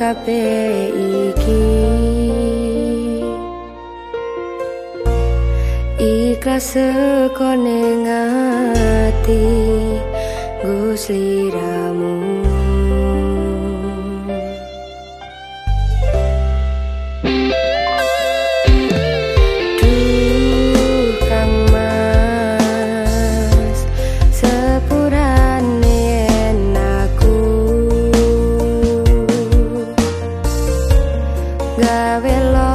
kape iki. Ikhlas sekoneng ati gusliramu liramu gawe lo